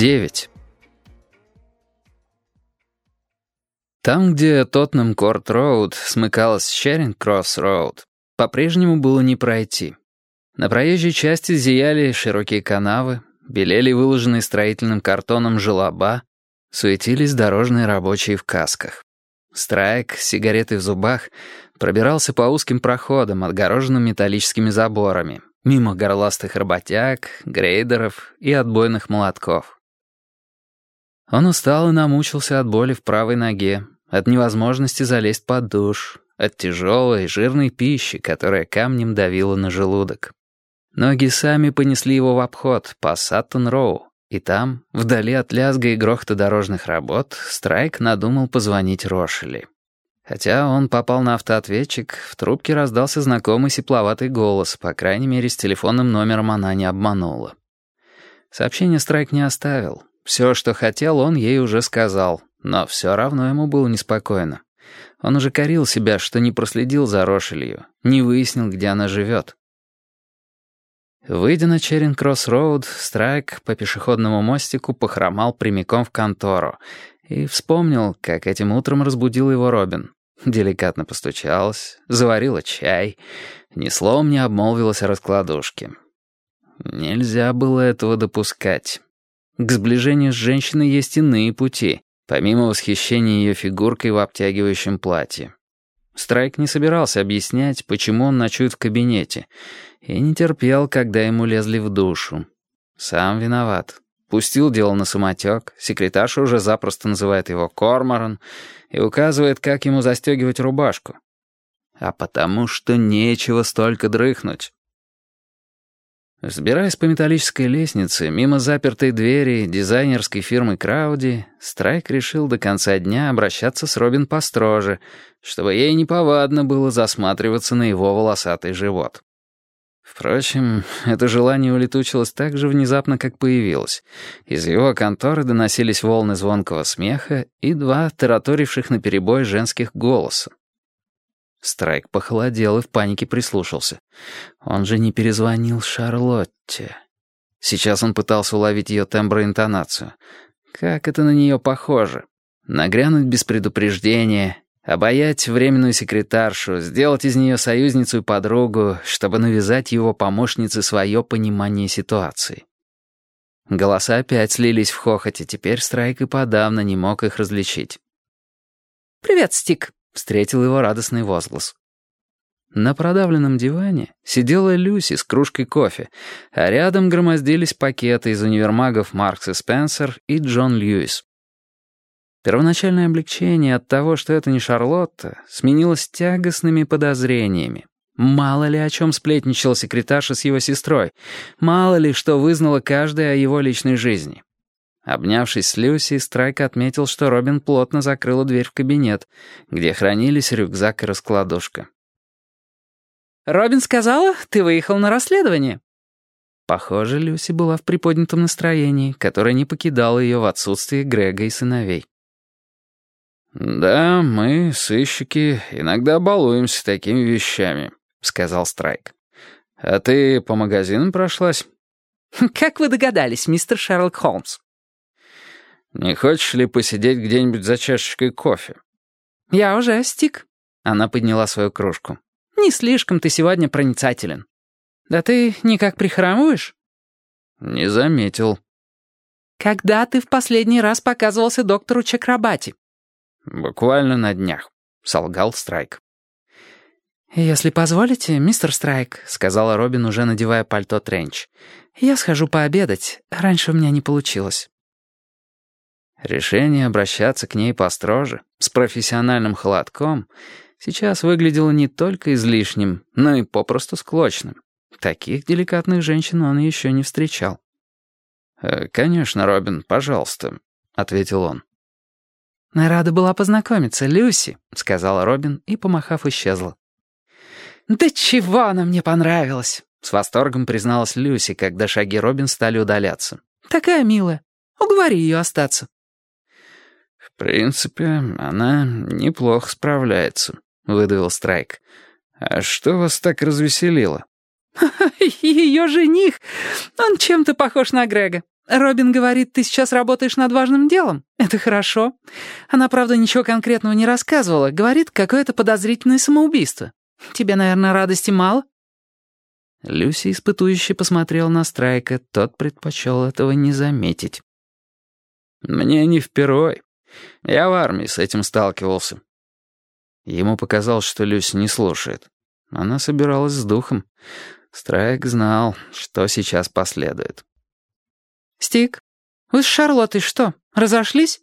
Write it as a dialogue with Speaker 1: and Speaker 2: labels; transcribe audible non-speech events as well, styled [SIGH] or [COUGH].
Speaker 1: 9. Там, где Тоттенхэм Корт Роуд смыкалась с Шеринг Кросс Роуд, по-прежнему было не пройти. На проезжей части зияли широкие канавы, белели выложенные строительным картоном желоба, суетились дорожные рабочие в касках. Страйк с сигаретой в зубах пробирался по узким проходам, отгороженным металлическими заборами, мимо горластых работяг, грейдеров и отбойных молотков. Он устал и намучился от боли в правой ноге, от невозможности залезть под душ, от тяжелой, жирной пищи, которая камнем давила на желудок. Ноги сами понесли его в обход по Саттон-Роу, и там, вдали от лязга и грохота дорожных работ, Страйк надумал позвонить Рошели. Хотя он попал на автоответчик, в трубке раздался знакомый сепловатый голос, по крайней мере, с телефонным номером она не обманула. Сообщение Страйк не оставил, все, что хотел, он ей уже сказал, но все равно ему было неспокойно. Он уже корил себя, что не проследил за Рошелль, не выяснил, где она живет. Выйдя на Черинг-Кросс-Роуд, Страйк по пешеходному мостику похромал прямиком в контору и вспомнил, как этим утром разбудила его Робин. Деликатно постучалась, заварила чай, ни словом не обмолвилась о раскладушке. Нельзя было этого допускать. К сближению с женщиной есть иные пути, помимо восхищения ее фигуркой в обтягивающем платье. Страйк не собирался объяснять, почему он ночует в кабинете, и не терпел, когда ему лезли в душу. Сам виноват. Пустил дело на самотек, секретарша уже запросто называет его Корморан и указывает, как ему застегивать рубашку. А потому что нечего столько дрыхнуть. Взбираясь по металлической лестнице, мимо запертой двери дизайнерской фирмы Крауди, Страйк решил до конца дня обращаться с Робин построже, чтобы ей неповадно было засматриваться на его волосатый живот. Впрочем, это желание улетучилось так же внезапно, как появилось. Из его конторы доносились волны звонкого смеха и два тараторивших наперебой женских голоса. Страйк похолодел и в панике прислушался. Он же не перезвонил Шарлотте. Сейчас он пытался уловить ее тембр и интонацию. Как это на нее похоже. Нагрянуть без предупреждения, обаять временную секретаршу, сделать из нее союзницу и подругу, чтобы навязать его помощнице свое понимание ситуации. Голоса опять слились в хохоте, теперь Страйк и подавно не мог их различить.
Speaker 2: «Привет, Стик»,
Speaker 1: Встретил его радостный возглас. На продавленном диване сидела Люси с кружкой кофе, а рядом громоздились пакеты из универмагов Маркс и Спенсер и Джон Льюис. Первоначальное облегчение от того, что это не Шарлотта, сменилось тягостными подозрениями. Мало ли о чем сплетничал секретарша с его сестрой, мало ли что вызнала каждая о его личной жизни. Обнявшись с Люси, Страйк отметил, что Робин плотно закрыла дверь в кабинет, где хранились рюкзак и раскладушка.
Speaker 2: «Робин сказала, ты выехал на расследование».
Speaker 1: Похоже, Люси была в приподнятом настроении, которое не покидало ее в отсутствие Грега и сыновей. «Да, мы, сыщики, иногда балуемся такими вещами», — сказал Страйк. «А ты по магазинам прошлась?»
Speaker 2: «Как вы догадались, мистер Шерлок Холмс?»
Speaker 1: «Не хочешь ли посидеть где-нибудь за чашечкой кофе?»
Speaker 2: «Я уже, Стик».
Speaker 1: Она подняла свою кружку.
Speaker 2: «Не слишком ты сегодня проницателен. Да ты никак прихрамываешь?»
Speaker 1: «Не заметил».
Speaker 2: «Когда ты в последний раз показывался доктору Чакрабати?»
Speaker 1: «Буквально на днях», — солгал Страйк.
Speaker 2: «Если позволите, мистер Страйк», — сказала Робин, уже надевая пальто Тренч, «я схожу пообедать. Раньше у меня не получилось».
Speaker 1: Решение обращаться к ней построже, с профессиональным холодком, сейчас выглядело не только излишним, но и попросту склочным. Таких деликатных женщин он еще не встречал. «Э, «Конечно, Робин, пожалуйста», — ответил он.
Speaker 2: «Рада была познакомиться, Люси», — сказала Робин и, помахав, исчезла. «Да чего она мне понравилась!» — с восторгом призналась Люси, когда шаги Робин стали удаляться. «Такая милая. Уговори ее остаться».
Speaker 1: «В принципе, она неплохо справляется», — выдавил Страйк. «А что вас так развеселило?» [LAUGHS]
Speaker 2: «Ее жених! Он чем-то похож на Грега. Робин говорит, ты сейчас работаешь над важным делом. Это хорошо. Она, правда, ничего конкретного не рассказывала. Говорит, какое-то подозрительное самоубийство. Тебе, наверное, радости мало?»
Speaker 1: Люси испытующе посмотрел на Страйка, тот предпочел этого не заметить. «Мне не впервой. Я в армии с этим сталкивался». Ему показалось, что Люси не слушает. Она собиралась с духом. Страйк знал, что сейчас последует.
Speaker 2: «Стик, вы с Шарлоттой что, разошлись?»